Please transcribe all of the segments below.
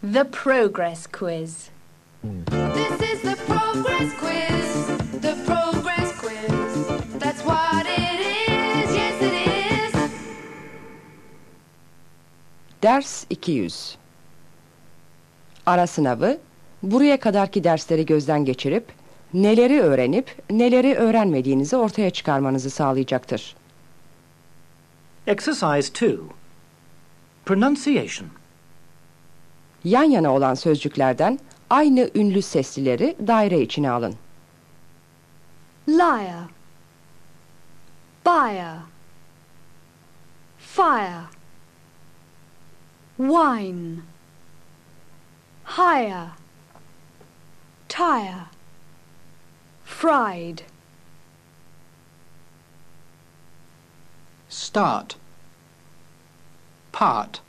The Progress Quiz. This is the progress quiz. The progress quiz. That's what it is. Yes, it is. Ders 200 Ara sınavı, buraya kadarki dersleri gözden geçirip, neleri öğrenip, neleri öğrenmediğinizi ortaya çıkarmanızı sağlayacaktır. Exercise 2. Pronunciation. Yan yana olan sözcüklerden aynı ünlü seslileri daire içine alın. Liar. Buyer. Fire. Wine. Hire. Tire. Fried. Start. Part.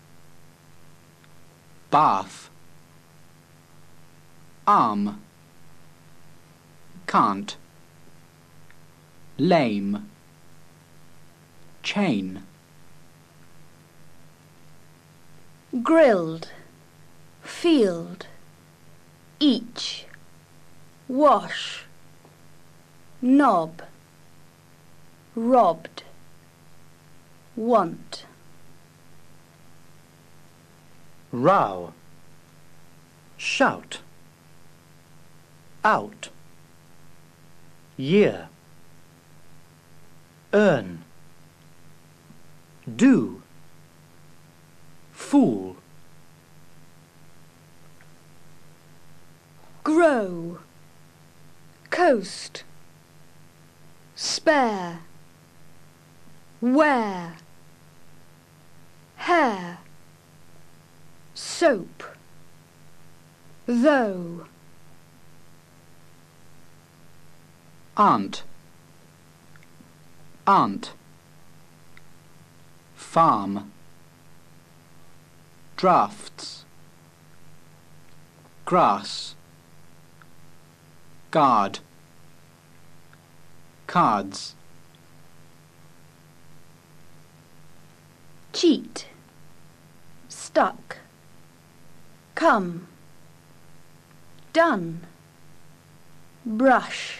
Bath. Arm. Can't. Lame. Chain. Grilled. Field. Each. Wash. Knob. Robbed. Want. Row. Shout. Out. Year. Earn. Do. Fool. Grow. Coast. Spare. Wear. Hair. Soap. Though. Aunt. Aunt. Farm. Drafts. Grass. Guard. Cards. Cheat. Stuck. Come. Done. Brush.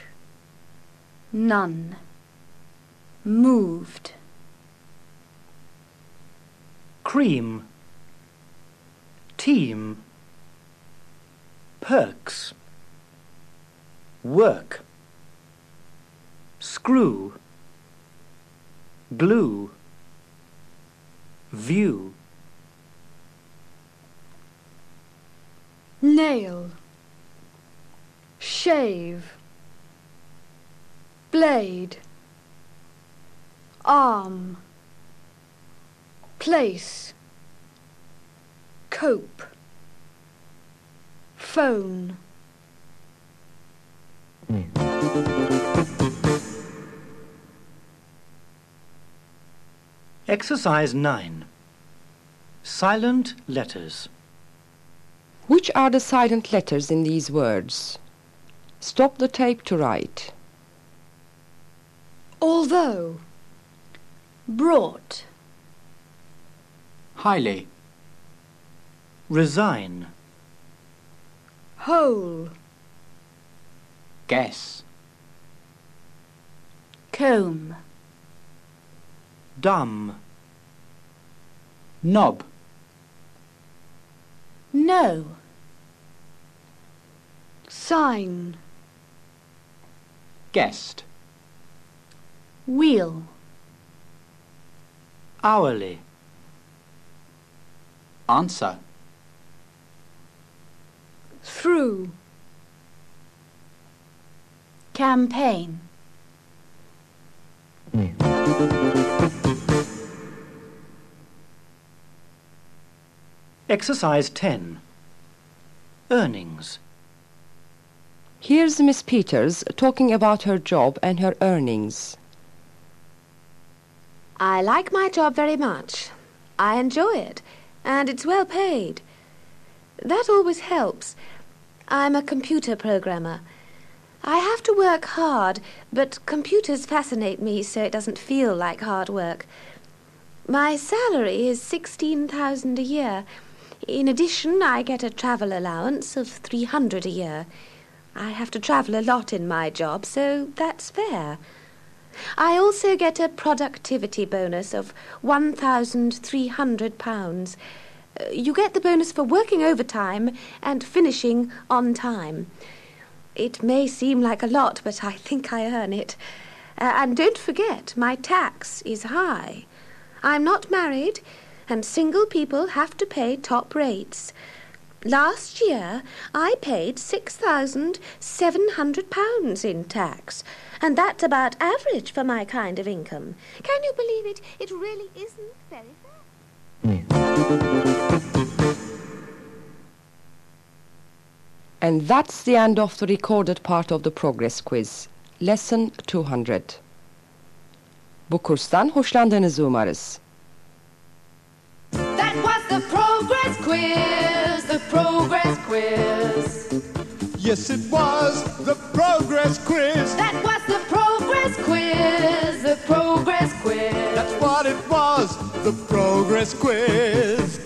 None. Moved. Cream. Team. Perks. Work. Screw. Glue. View. Nail. Shave. Blade. Arm. Place. Cope. Phone. Exercise 9. Silent letters. Which are the silent letters in these words? Stop the tape to write. Although. Brought. Highly. Resign. Whole. Guess. Comb. Dumb. Knob. No. Sign. Guest. Wheel. Hourly. Answer. Through. Campaign. Exercise 10. Earnings. Here's Miss Peters talking about her job and her earnings. I like my job very much. I enjoy it, and it's well paid. That always helps. I'm a computer programmer. I have to work hard, but computers fascinate me so it doesn't feel like hard work. My salary is 16,000 a year. In addition, I get a travel allowance of 300 a year. I have to travel a lot in my job, so that's fair. I also get a productivity bonus of £1,300. Uh, You get the bonus for working overtime and finishing on time. It may seem like a lot, but I think I earn it. Uh, and don't forget, my tax is high. I'm not married, and single people have to pay top rates. Last year, I paid £6,700 in tax, and that's about average for my kind of income. Can you believe it? It really isn't very fair. Hmm. And that's the end of the recorded part of the progress quiz. Lesson 200. Bu kurstan hoşlandığınızı umarız. That was the progress quiz, the progress quiz. Yes, it was the progress quiz. That was the progress quiz, the progress quiz. That's what it was, the progress quiz.